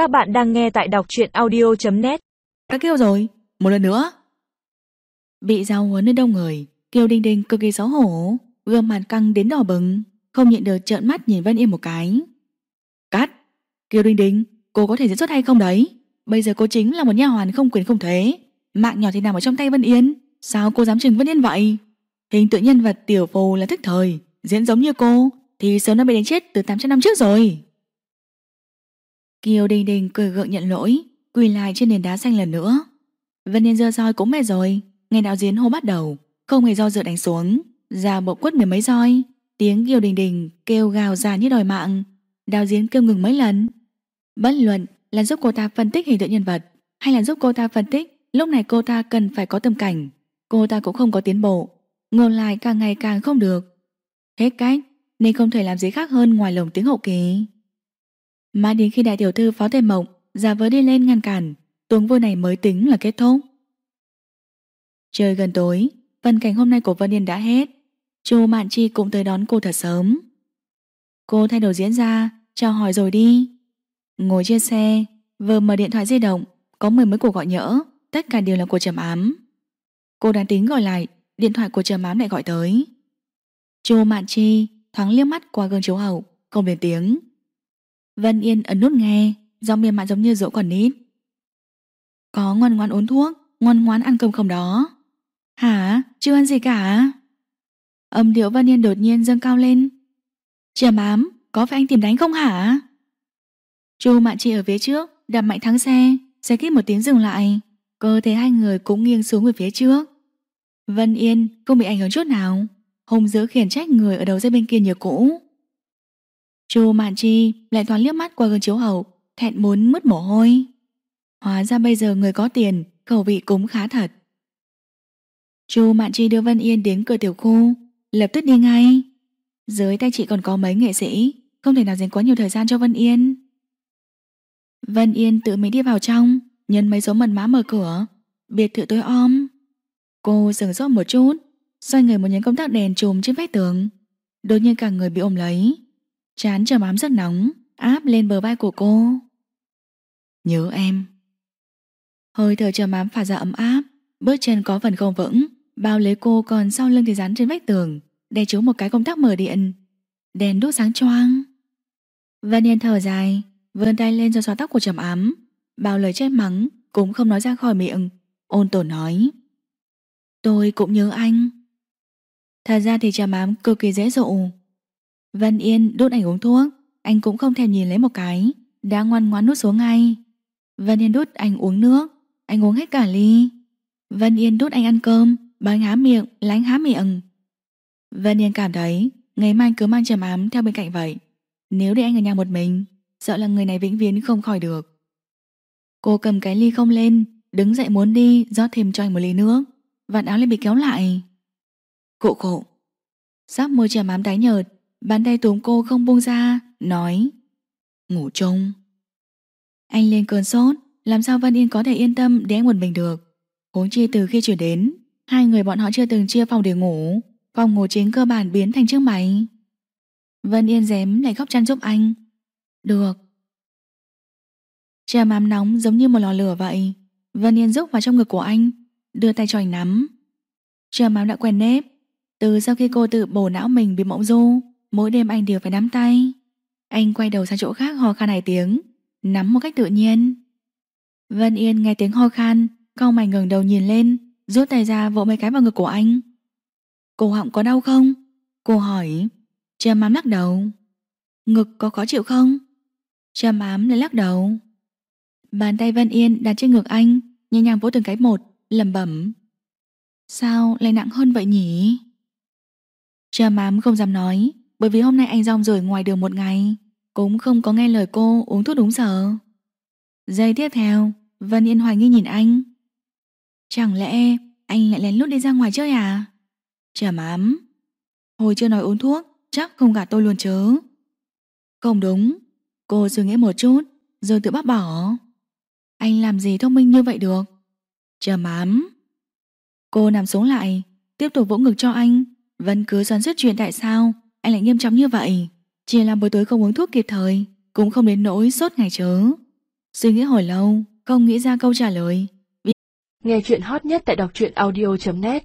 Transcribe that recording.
Các bạn đang nghe tại đọc truyện audio.net Đã kêu rồi, một lần nữa. Bị giao huấn nơi đông người, Kiều Đinh Đinh cực kỳ xấu hổ, gương mặt căng đến đỏ bừng, không nhịn được trợn mắt nhìn Vân Yên một cái. Cắt! Kiều Đinh Đinh, cô có thể diễn xuất hay không đấy? Bây giờ cô chính là một nha hoàn không quyền không thế. Mạng nhỏ thì nằm ở trong tay Vân Yên. Sao cô dám chừng Vân Yên vậy? Hình tượng nhân vật tiểu phù là thức thời, diễn giống như cô, thì sớm đã bị đánh chết từ 800 năm trước rồi. Kiều Đình Đình cười gượng nhận lỗi, quỳ lại trên nền đá xanh lần nữa. Vân Yên dơ roi cũng mệt rồi, Ngày đạo diễn hô bắt đầu, không hề do dự đánh xuống, ra bộ quất mười mấy roi, tiếng Kiều Đình Đình kêu gào ra như đòi mạng. Đạo diễn kêu ngừng mấy lần. Bất luận là giúp cô ta phân tích hình tượng nhân vật, hay là giúp cô ta phân tích lúc này cô ta cần phải có tâm cảnh, cô ta cũng không có tiến bộ, ngược lại càng ngày càng không được. Hết cách, nên không thể làm gì khác hơn ngoài lồng tiếng hậu kỳ. Mãi đến khi đại tiểu thư phó tề mộng giả vờ đi lên ngăn cản, tuồng vui này mới tính là kết thúc. Trời gần tối, phần cảnh hôm nay của Vân Yên đã hết. Chu Mạn Chi cũng tới đón cô thật sớm. Cô thay đồ diễn ra, chào hỏi rồi đi. Ngồi trên xe, vừa mở điện thoại di động, có mười mấy cuộc gọi nhỡ, tất cả đều là của trầm ám. Cô đang tính gọi lại, điện thoại của trầm ám lại gọi tới. Chu Mạn Chi thoáng liếc mắt qua gương chiếu hậu, không lên tiếng. Vân Yên ấn nút nghe, giọng mềm mại giống như dỗ còn nít. Có ngoan ngoan uống thuốc, ngoan ngoan ăn cơm không đó. Hả? Chưa ăn gì cả? Âm điệu Vân Yên đột nhiên dâng cao lên. Chìa mám có phải anh tìm đánh không hả? Chu Mạn Chi ở phía trước, đạp mạnh thắng xe, xe kít một tiếng dừng lại. Cơ thể hai người cũng nghiêng xuống về phía trước. Vân Yên không bị ảnh hưởng chút nào, hùng giữ khiển trách người ở đầu dây bên kia như cũ. Chu Mạn Chi lại thoáng liếc mắt qua gương chiếu hậu, thẹn muốn mứt mồ hôi. Hóa ra bây giờ người có tiền, khẩu vị cũng khá thật. Chu Mạn Chi đưa Vân Yên đến cửa tiểu khu, lập tức đi ngay. Dưới tay chị còn có mấy nghệ sĩ, không thể nào dành quá nhiều thời gian cho Vân Yên. Vân Yên tự mình đi vào trong, nhân mấy số mật mã mở cửa, biệt thự tối om. Cô dừng sốt một chút, xoay người một nhấn công tắc đèn trùm trên vách tường. Đột nhiên cả người bị ôm lấy. Chán trầm bám rất nóng, áp lên bờ vai của cô. Nhớ em. Hơi thở trầm ám phả ra ấm áp, bước chân có phần không vững, bao lấy cô còn sau lưng thì dán trên vách tường, đè chiếu một cái công tắc mở điện. Đèn đốt sáng choang. Vân Yên thở dài, vươn tay lên cho xóa tóc của trầm ám, bao lời trách mắng cũng không nói ra khỏi miệng, ôn tổn nói. Tôi cũng nhớ anh. Thật ra thì trầm ám cực kỳ dễ dụ, Vân Yên đút anh uống thuốc. Anh cũng không thèm nhìn lấy một cái. Đã ngoan ngoãn nuốt xuống ngay. Vân Yên đút anh uống nước. Anh uống hết cả ly. Vân Yên đút anh ăn cơm. Bà anh há miệng, lánh há miệng. Vân Yên cảm thấy Ngày mai cứ mang trầm ám theo bên cạnh vậy. Nếu để anh ở nhà một mình Sợ là người này vĩnh viễn không khỏi được. Cô cầm cái ly không lên Đứng dậy muốn đi rót thêm cho anh một ly nước. Vạt áo lại bị kéo lại. Cụ khổ Sắp môi trầm ám tái nhợt Bàn tay túm cô không buông ra, Nói, Ngủ chung. Anh lên cơn sốt, Làm sao Vân Yên có thể yên tâm để anh một mình được? Huống chi từ khi chuyển đến, Hai người bọn họ chưa từng chia phòng để ngủ, Phòng ngủ chính cơ bản biến thành chiếc máy. Vân Yên dém lại góc chăn giúp anh. Được. Trà mám nóng giống như một lò lửa vậy, Vân Yên rúc vào trong ngực của anh, Đưa tay cho anh nắm. Trà mám đã quen nếp, Từ sau khi cô tự bổ não mình bị mộng du Mỗi đêm anh đều phải nắm tay. Anh quay đầu sang chỗ khác ho khan hai tiếng, Nắm một cách tự nhiên. Vân Yên nghe tiếng ho khan cao mày ngẩng đầu nhìn lên, Rút tay ra vỗ mấy cái vào ngực của anh. Cổ họng có đau không? Cô hỏi. Trầm ám lắc đầu. Ngực có khó chịu không? Trầm ám lại lắc đầu. Bàn tay Vân Yên đặt trên ngực anh, Nhẹ nhàng vỗ từng cái một, lẩm bẩm. Sao lại nặng hơn vậy nhỉ? Trầm ám không dám nói bởi vì hôm nay anh rong rời ngoài đường một ngày, Cũng không có nghe lời cô uống thuốc đúng giờ. Giây tiếp theo, Vân Yên hoài nghi nhìn anh. Chẳng lẽ anh lại lén lút đi ra ngoài chơi à? Chả ám Hồi chưa nói uống thuốc, Chắc không gạt tôi luôn chớ Không đúng. Cô suy nghĩ một chút, Rồi tự bác bỏ. Anh làm gì thông minh như vậy được? Trầm ám Cô nằm xuống lại, Tiếp tục vỗ ngực cho anh. Vẫn cứ xoắn suýt chuyện tại sao anh lại nghiêm trọng như vậy. Chỉ là buổi tối không uống thuốc kịp thời, Cũng không đến nỗi sốt ngày chớ. Suy nghĩ hồi lâu, Không nghĩ ra câu trả lời. Nghe chuyện hot nhất tại đọc truyện audio.net